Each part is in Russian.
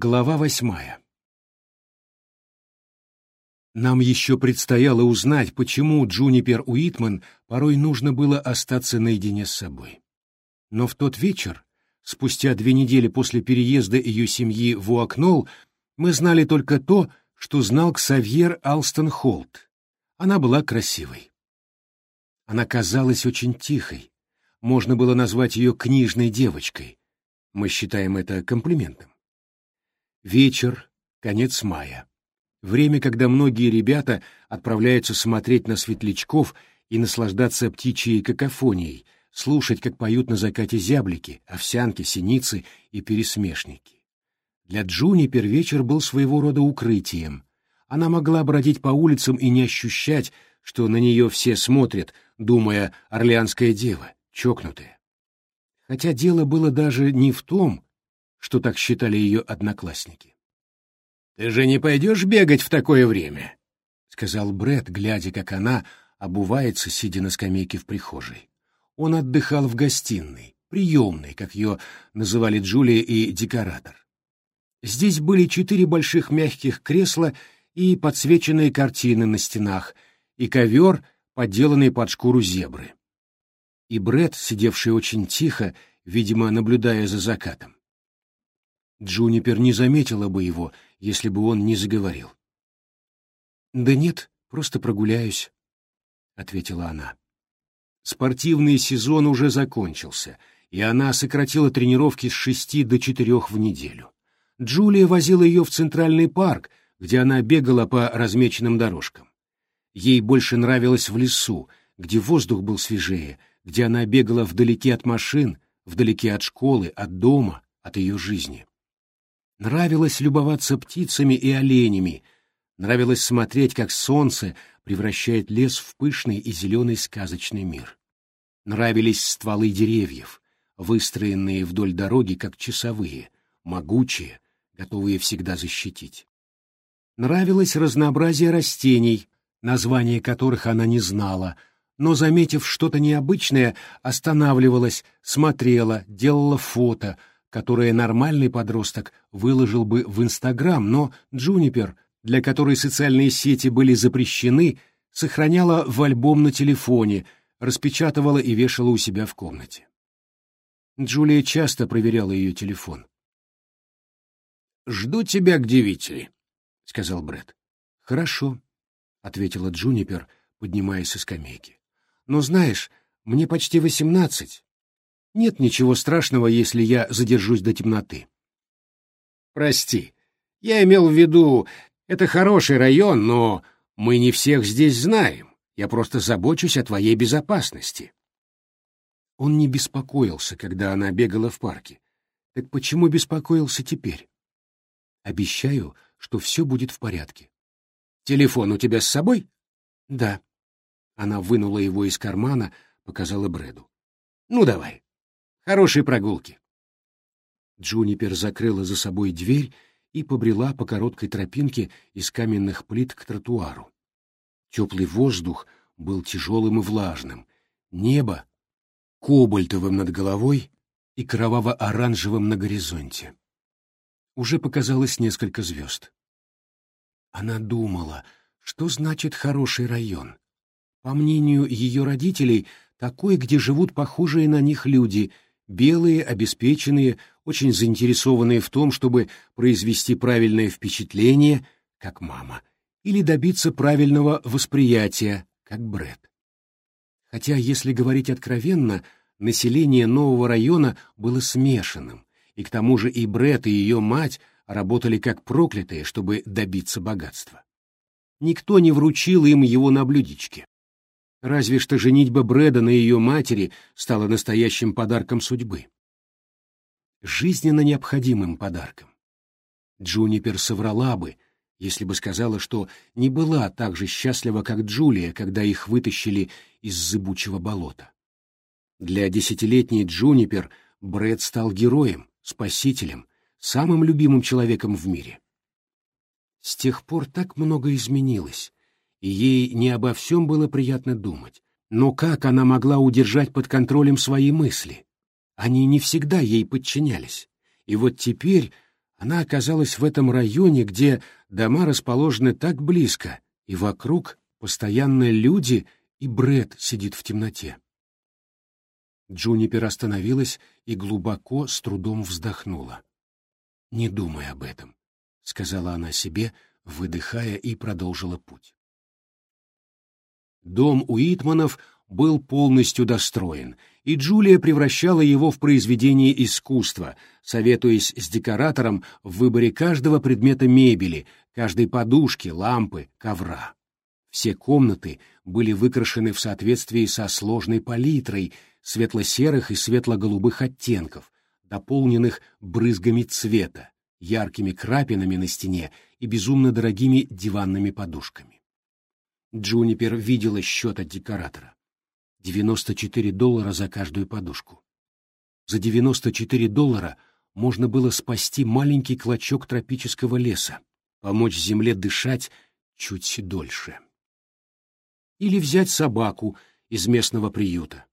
Глава восьмая Нам еще предстояло узнать, почему Джунипер Уитман порой нужно было остаться наедине с собой. Но в тот вечер, спустя две недели после переезда ее семьи в Уакнол, мы знали только то, что знал Ксавьер Алстон Холт. Она была красивой. Она казалась очень тихой. Можно было назвать ее книжной девочкой. Мы считаем это комплиментом. Вечер, конец мая. Время, когда многие ребята отправляются смотреть на светлячков и наслаждаться птичьей какофонией, слушать, как поют на закате зяблики, овсянки, синицы и пересмешники. Для Джунипер вечер был своего рода укрытием. Она могла бродить по улицам и не ощущать, что на нее все смотрят, думая «Орлеанская дева, чокнутая». Хотя дело было даже не в том, что так считали ее одноклассники. «Ты же не пойдешь бегать в такое время?» — сказал Бред, глядя, как она обувается, сидя на скамейке в прихожей. Он отдыхал в гостиной, приемной, как ее называли Джулия и декоратор. Здесь были четыре больших мягких кресла и подсвеченные картины на стенах, и ковер, подделанный под шкуру зебры. И Бред, сидевший очень тихо, видимо, наблюдая за закатом. Джунипер не заметила бы его, если бы он не заговорил. «Да нет, просто прогуляюсь», — ответила она. Спортивный сезон уже закончился, и она сократила тренировки с шести до четырех в неделю. Джулия возила ее в Центральный парк, где она бегала по размеченным дорожкам. Ей больше нравилось в лесу, где воздух был свежее, где она бегала вдалеке от машин, вдалеке от школы, от дома, от ее жизни. Нравилось любоваться птицами и оленями, нравилось смотреть, как солнце превращает лес в пышный и зеленый сказочный мир. Нравились стволы деревьев, выстроенные вдоль дороги, как часовые, могучие, готовые всегда защитить. Нравилось разнообразие растений, названия которых она не знала, но, заметив что-то необычное, останавливалась, смотрела, делала фото — которое нормальный подросток выложил бы в Инстаграм, но Джунипер, для которой социальные сети были запрещены, сохраняла в альбом на телефоне, распечатывала и вешала у себя в комнате. Джулия часто проверяла ее телефон. «Жду тебя к девяти», — сказал Брэд. «Хорошо», — ответила Джунипер, поднимаясь со скамейки. «Но знаешь, мне почти восемнадцать, нет ничего страшного, если я задержусь до темноты. Прости, я имел в виду, это хороший район, но мы не всех здесь знаем. Я просто забочусь о твоей безопасности. Он не беспокоился, когда она бегала в парке. Так почему беспокоился теперь? Обещаю, что все будет в порядке. Телефон у тебя с собой? Да. Она вынула его из кармана, показала Брэду. Ну, давай. Хорошей прогулки. Джунипер закрыла за собой дверь и побрела по короткой тропинке из каменных плит к тротуару. Теплый воздух был тяжелым и влажным, небо — кобальтовым над головой и кроваво-оранжевым на горизонте. Уже показалось несколько звезд. Она думала, что значит хороший район. По мнению ее родителей, такой, где живут похожие на них люди — белые, обеспеченные, очень заинтересованные в том, чтобы произвести правильное впечатление, как мама, или добиться правильного восприятия, как Бред. Хотя, если говорить откровенно, население нового района было смешанным, и к тому же и Бред, и ее мать работали как проклятые, чтобы добиться богатства. Никто не вручил им его на блюдечке. Разве что женитьба Брэда на ее матери стала настоящим подарком судьбы. Жизненно необходимым подарком. Джунипер соврала бы, если бы сказала, что не была так же счастлива, как Джулия, когда их вытащили из зыбучего болота. Для десятилетней Джунипер Брэд стал героем, спасителем, самым любимым человеком в мире. С тех пор так много изменилось, и ей не обо всем было приятно думать. Но как она могла удержать под контролем свои мысли? Они не всегда ей подчинялись. И вот теперь Она оказалась в этом районе, где дома расположены так близко, и вокруг постоянно люди, и Бред сидит в темноте. Джунипер остановилась и глубоко, с трудом вздохнула. «Не думай об этом», — сказала она себе, выдыхая и продолжила путь. Дом Уитманов был полностью достроен, и Джулия превращала его в произведение искусства, советуясь с декоратором в выборе каждого предмета мебели, каждой подушки, лампы, ковра. Все комнаты были выкрашены в соответствии со сложной палитрой светло-серых и светло-голубых оттенков, дополненных брызгами цвета, яркими крапинами на стене и безумно дорогими диванными подушками. Джунипер видела счет от декоратора. 94 доллара за каждую подушку. За 94 доллара можно было спасти маленький клочок тропического леса, помочь земле дышать чуть дольше. Или взять собаку из местного приюта.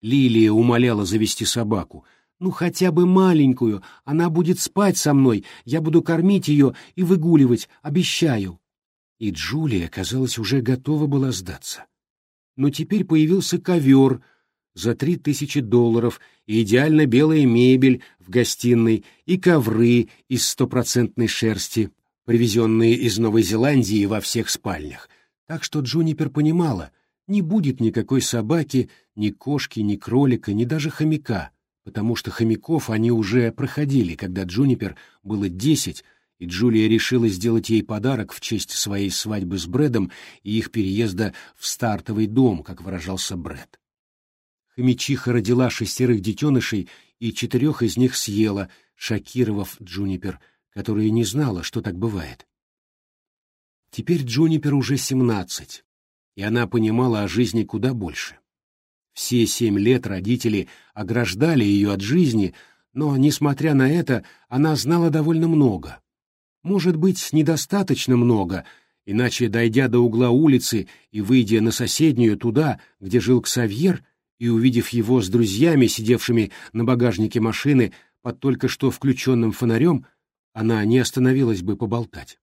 Лилия умоляла завести собаку. «Ну, хотя бы маленькую, она будет спать со мной, я буду кормить ее и выгуливать, обещаю». И Джулия, казалось, уже готова была сдаться но теперь появился ковер за три тысячи долларов и идеально белая мебель в гостиной и ковры из стопроцентной шерсти, привезенные из Новой Зеландии во всех спальнях. Так что Джунипер понимала, не будет никакой собаки, ни кошки, ни кролика, ни даже хомяка, потому что хомяков они уже проходили, когда Джунипер было десять, и Джулия решила сделать ей подарок в честь своей свадьбы с Брэдом и их переезда в стартовый дом, как выражался Брэд. Хомячиха родила шестерых детенышей, и четырех из них съела, шокировав Джунипер, которая не знала, что так бывает. Теперь Джунипер уже семнадцать, и она понимала о жизни куда больше. Все семь лет родители ограждали ее от жизни, но, несмотря на это, она знала довольно много может быть, недостаточно много, иначе, дойдя до угла улицы и выйдя на соседнюю туда, где жил Ксавьер, и увидев его с друзьями, сидевшими на багажнике машины под только что включенным фонарем, она не остановилась бы поболтать.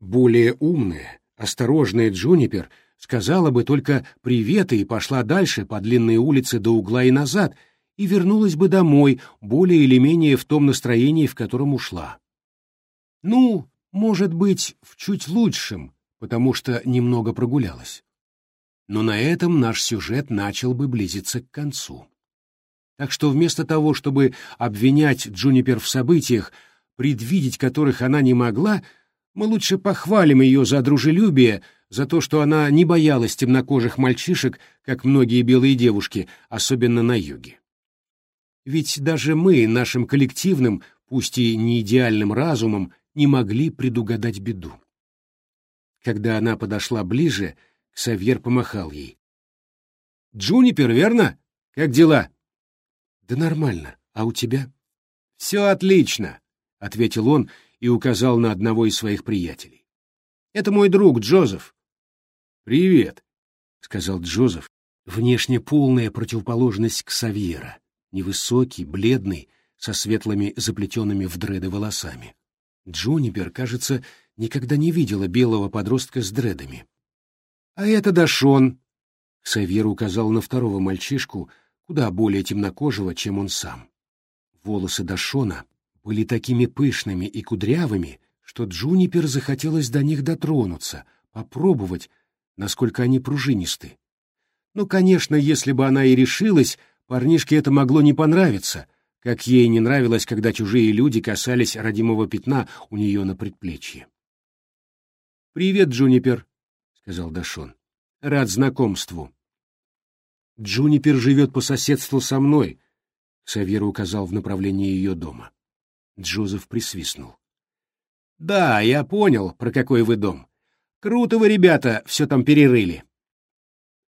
Более умная, осторожная Джунипер сказала бы только «привет» и пошла дальше по длинной улице до угла и назад, и вернулась бы домой, более или менее в том настроении, в котором ушла. Ну, может быть, в чуть лучшем, потому что немного прогулялась. Но на этом наш сюжет начал бы близиться к концу. Так что вместо того, чтобы обвинять Джунипер в событиях, предвидеть которых она не могла, мы лучше похвалим ее за дружелюбие, за то, что она не боялась темнокожих мальчишек, как многие белые девушки, особенно на юге. Ведь даже мы, нашим коллективным, пусть и не идеальным разумом, не могли предугадать беду. Когда она подошла ближе, Ксавьер помахал ей. «Джунипер, верно? Как дела?» «Да нормально. А у тебя?» «Все отлично», — ответил он и указал на одного из своих приятелей. «Это мой друг Джозеф». «Привет», — сказал Джозеф, внешне полная противоположность Ксавьера, невысокий, бледный, со светлыми заплетенными в дреды волосами. Джунипер, кажется, никогда не видела белого подростка с дредами. «А это Дашон!» Савьер указал на второго мальчишку, куда более темнокожего, чем он сам. Волосы Дашона были такими пышными и кудрявыми, что Джунипер захотелось до них дотронуться, попробовать, насколько они пружинисты. Ну, конечно, если бы она и решилась, парнишке это могло не понравиться — как ей не нравилось, когда чужие люди касались родимого пятна у нее на предплечье. «Привет, Джунипер», — сказал Дашон. «Рад знакомству». «Джунипер живет по соседству со мной», — Савьер указал в направлении ее дома. Джозеф присвистнул. «Да, я понял, про какой вы дом. Круто вы, ребята, все там перерыли».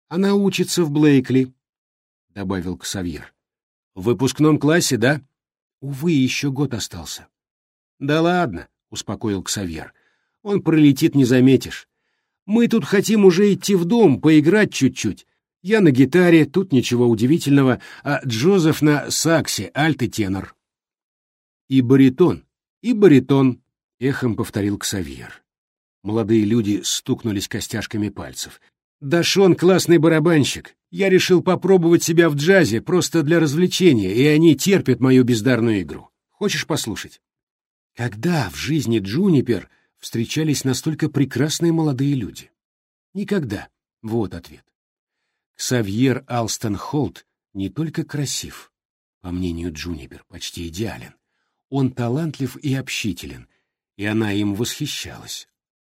«Она учится в Блейкли», — добавил Ксавьер. В выпускном классе, да? Увы, еще год остался. Да ладно, успокоил Ксавьер. Он пролетит, не заметишь. Мы тут хотим уже идти в дом, поиграть чуть-чуть. Я на гитаре, тут ничего удивительного, а Джозеф на саксе, альт и тенор. И баритон, и баритон, эхом повторил Ксавьер. Молодые люди стукнулись костяшками пальцев. «Дашон — классный барабанщик. Я решил попробовать себя в джазе просто для развлечения, и они терпят мою бездарную игру. Хочешь послушать?» Когда в жизни Джунипер встречались настолько прекрасные молодые люди? Никогда. Вот ответ. Ксавьер Алстон Холт не только красив, по мнению Джунипер, почти идеален. Он талантлив и общителен, и она им восхищалась.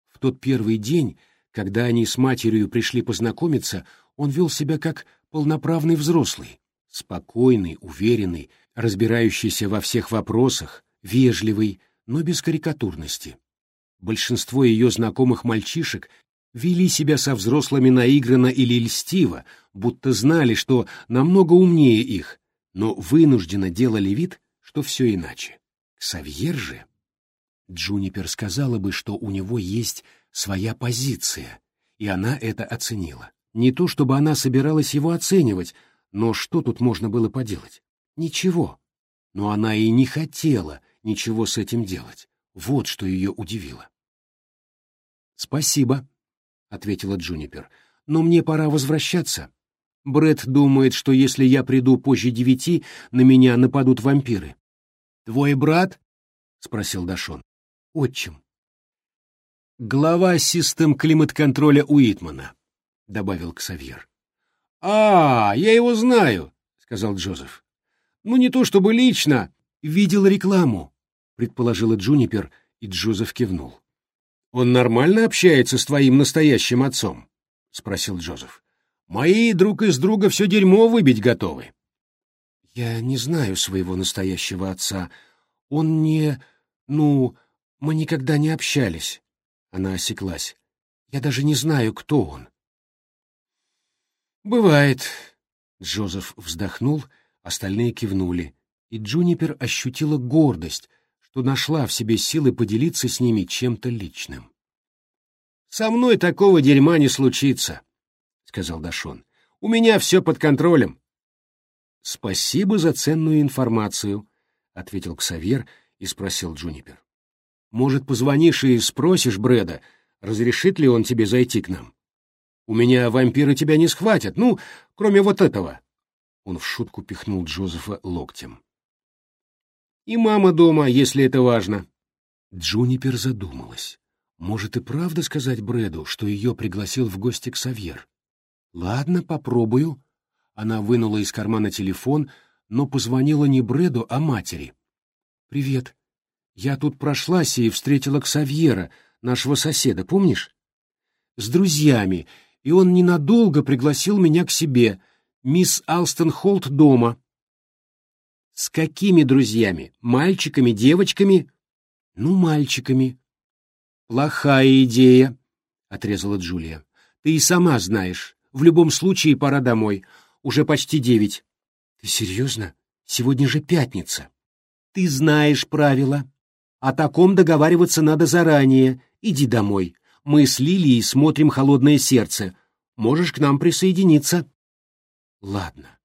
В тот первый день, когда они с матерью пришли познакомиться, он вел себя как полноправный взрослый, спокойный, уверенный, разбирающийся во всех вопросах, вежливый, но без карикатурности. Большинство ее знакомых мальчишек вели себя со взрослыми наигранно или льстиво, будто знали, что намного умнее их, но вынужденно делали вид, что все иначе. Ксавьер же... Джунипер сказала бы, что у него есть своя позиция, и она это оценила. Не то, чтобы она собиралась его оценивать, но что тут можно было поделать? Ничего. Но она и не хотела ничего с этим делать. Вот что ее удивило. «Спасибо», — ответила Джунипер, — «но мне пора возвращаться. Бред думает, что если я приду позже девяти, на меня нападут вампиры». «Твой брат?» — спросил Дашон. «Отчим». «Глава систем климат-контроля Уитмана», — добавил Ксавьер. «А, я его знаю», — сказал Джозеф. «Ну, не то чтобы лично. Видел рекламу», — предположила Джунипер, и Джозеф кивнул. «Он нормально общается с твоим настоящим отцом?» — спросил Джозеф. «Мои друг из друга все дерьмо выбить готовы». «Я не знаю своего настоящего отца. Он не... Ну, мы никогда не общались». Она осеклась. «Я даже не знаю, кто он». «Бывает». Джозеф вздохнул, остальные кивнули, и Джунипер ощутила гордость, что нашла в себе силы поделиться с ними чем-то личным. «Со мной такого дерьма не случится», — сказал Дашон. «У меня все под контролем». «Спасибо за ценную информацию», — ответил Ксавьер и спросил Джунипер. «Может, позвонишь и спросишь Брэда, разрешит ли он тебе зайти к нам? У меня вампиры тебя не схватят, ну, кроме вот этого». Он в шутку пихнул Джозефа локтем. И мама дома, если это важно. Джунипер задумалась. Может и правда сказать Брэду, что ее пригласил в гости к Савьер? Ладно, попробую. Она вынула из кармана телефон, но позвонила не Брэду, а матери. «Привет. Я тут прошлась и встретила Ксавьера, нашего соседа, помнишь? С друзьями, и он ненадолго пригласил меня к себе. Мисс Алстон Холт дома. С какими друзьями? Мальчиками, девочками? Ну, мальчиками. Плохая идея, отрезала Джулия. Ты и сама знаешь. В любом случае пора домой. Уже почти девять. Ты серьезно? Сегодня же пятница. Ты знаешь правила. О таком договариваться надо заранее. Иди домой. Мы с Лилией смотрим «Холодное сердце». Можешь к нам присоединиться. Ладно.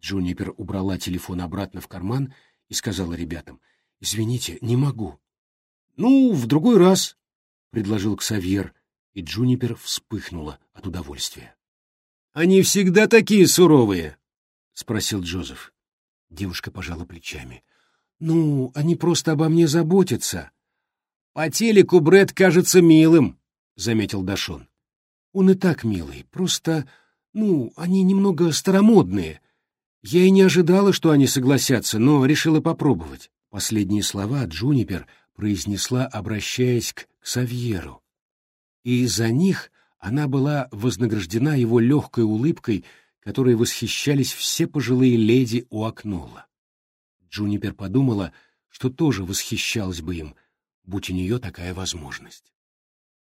Джунипер убрала телефон обратно в карман и сказала ребятам, «Извините, не могу». «Ну, в другой раз», — предложил Ксавьер, и Джунипер вспыхнула от удовольствия. «Они всегда такие суровые?» — спросил Джозеф. Девушка пожала плечами. «Ну, они просто обо мне заботятся». «По телеку Брэд кажется милым», — заметил Дашон. «Он и так милый, просто, ну, они немного старомодные, я и не ожидала, что они согласятся, но решила попробовать. Последние слова Джунипер произнесла, обращаясь к Савьеру. И из-за них она была вознаграждена его легкой улыбкой, которой восхищались все пожилые леди у Акнула. Джунипер подумала, что тоже восхищалась бы им, будь у нее такая возможность.